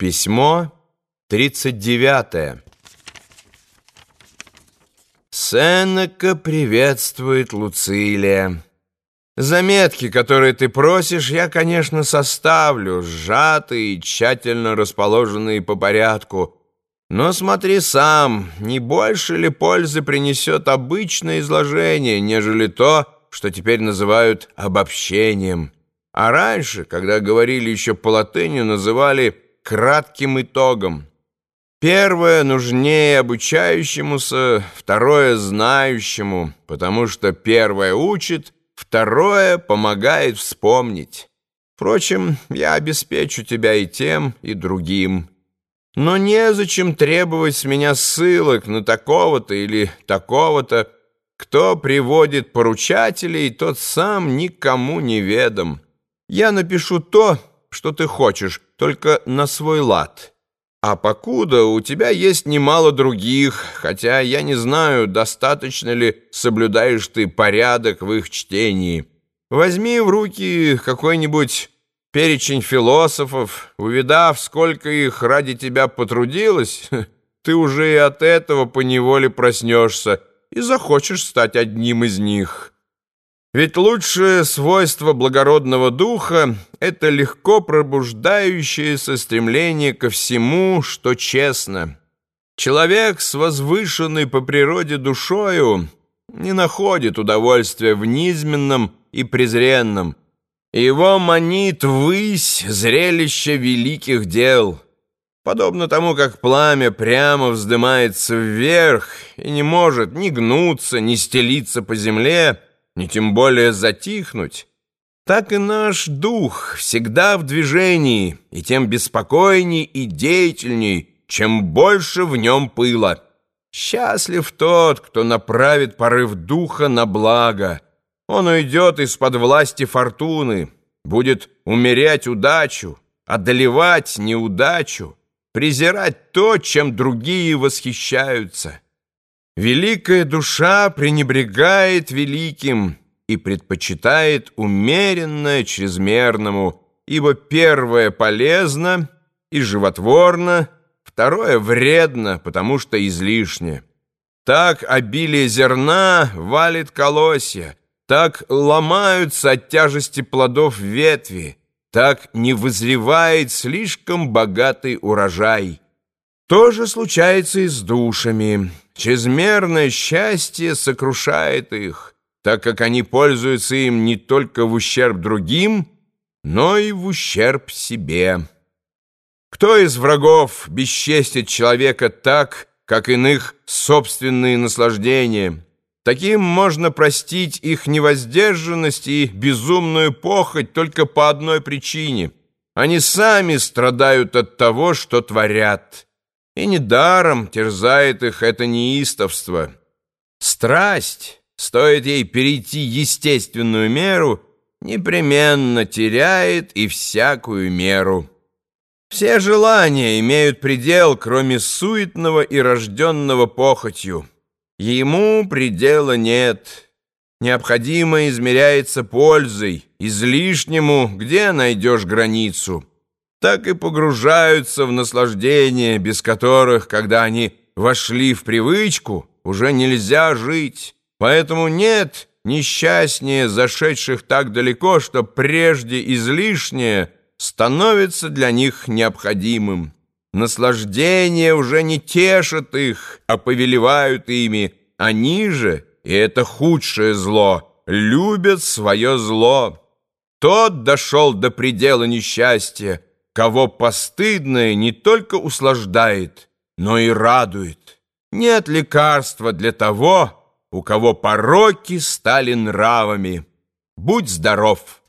Письмо 39. Сенека приветствует Луцилия. Заметки, которые ты просишь, я, конечно, составлю, сжатые и тщательно расположенные по порядку. Но смотри сам, не больше ли пользы принесет обычное изложение, нежели то, что теперь называют обобщением. А раньше, когда говорили еще по латыни, называли кратким итогом. Первое нужнее обучающемуся, второе знающему, потому что первое учит, второе помогает вспомнить. Впрочем, я обеспечу тебя и тем, и другим. Но незачем требовать с меня ссылок на такого-то или такого-то. Кто приводит поручателей, тот сам никому не ведом. Я напишу то, что ты хочешь, только на свой лад. А покуда у тебя есть немало других, хотя я не знаю, достаточно ли соблюдаешь ты порядок в их чтении. Возьми в руки какой-нибудь перечень философов, увидав, сколько их ради тебя потрудилось, ты уже и от этого поневоле проснешься и захочешь стать одним из них». Ведь лучшее свойство благородного духа — это легко пробуждающееся стремление ко всему, что честно. Человек с возвышенной по природе душою не находит удовольствия в низменном и презренном. Его манит ввысь зрелище великих дел. Подобно тому, как пламя прямо вздымается вверх и не может ни гнуться, ни стелиться по земле — не тем более затихнуть, так и наш дух всегда в движении, и тем беспокойней и деятельней, чем больше в нем пыла. Счастлив тот, кто направит порыв духа на благо. Он уйдет из-под власти фортуны, будет умерять удачу, одолевать неудачу, презирать то, чем другие восхищаются». Великая душа пренебрегает великим и предпочитает умеренное чрезмерному, ибо первое полезно и животворно, второе вредно, потому что излишне. Так обилие зерна валит колосья, так ломаются от тяжести плодов ветви, так не вызревает слишком богатый урожай. То же случается и с душами. Чрезмерное счастье сокрушает их, так как они пользуются им не только в ущерб другим, но и в ущерб себе. Кто из врагов бесчестит человека так, как иных собственные наслаждения? Таким можно простить их невоздержанность и безумную похоть только по одной причине. Они сами страдают от того, что творят. И недаром терзает их это неистовство. Страсть, стоит ей перейти естественную меру, непременно теряет и всякую меру. Все желания имеют предел, кроме суетного и рожденного похотью. Ему предела нет. Необходимо измеряется пользой, излишнему, где найдешь границу так и погружаются в наслаждения, без которых, когда они вошли в привычку, уже нельзя жить. Поэтому нет несчастнее зашедших так далеко, что прежде излишнее становится для них необходимым. Наслаждения уже не тешат их, а повелевают ими. Они же, и это худшее зло, любят свое зло. Тот дошел до предела несчастья, кого постыдное не только услаждает, но и радует. Нет лекарства для того, у кого пороки стали нравами. Будь здоров!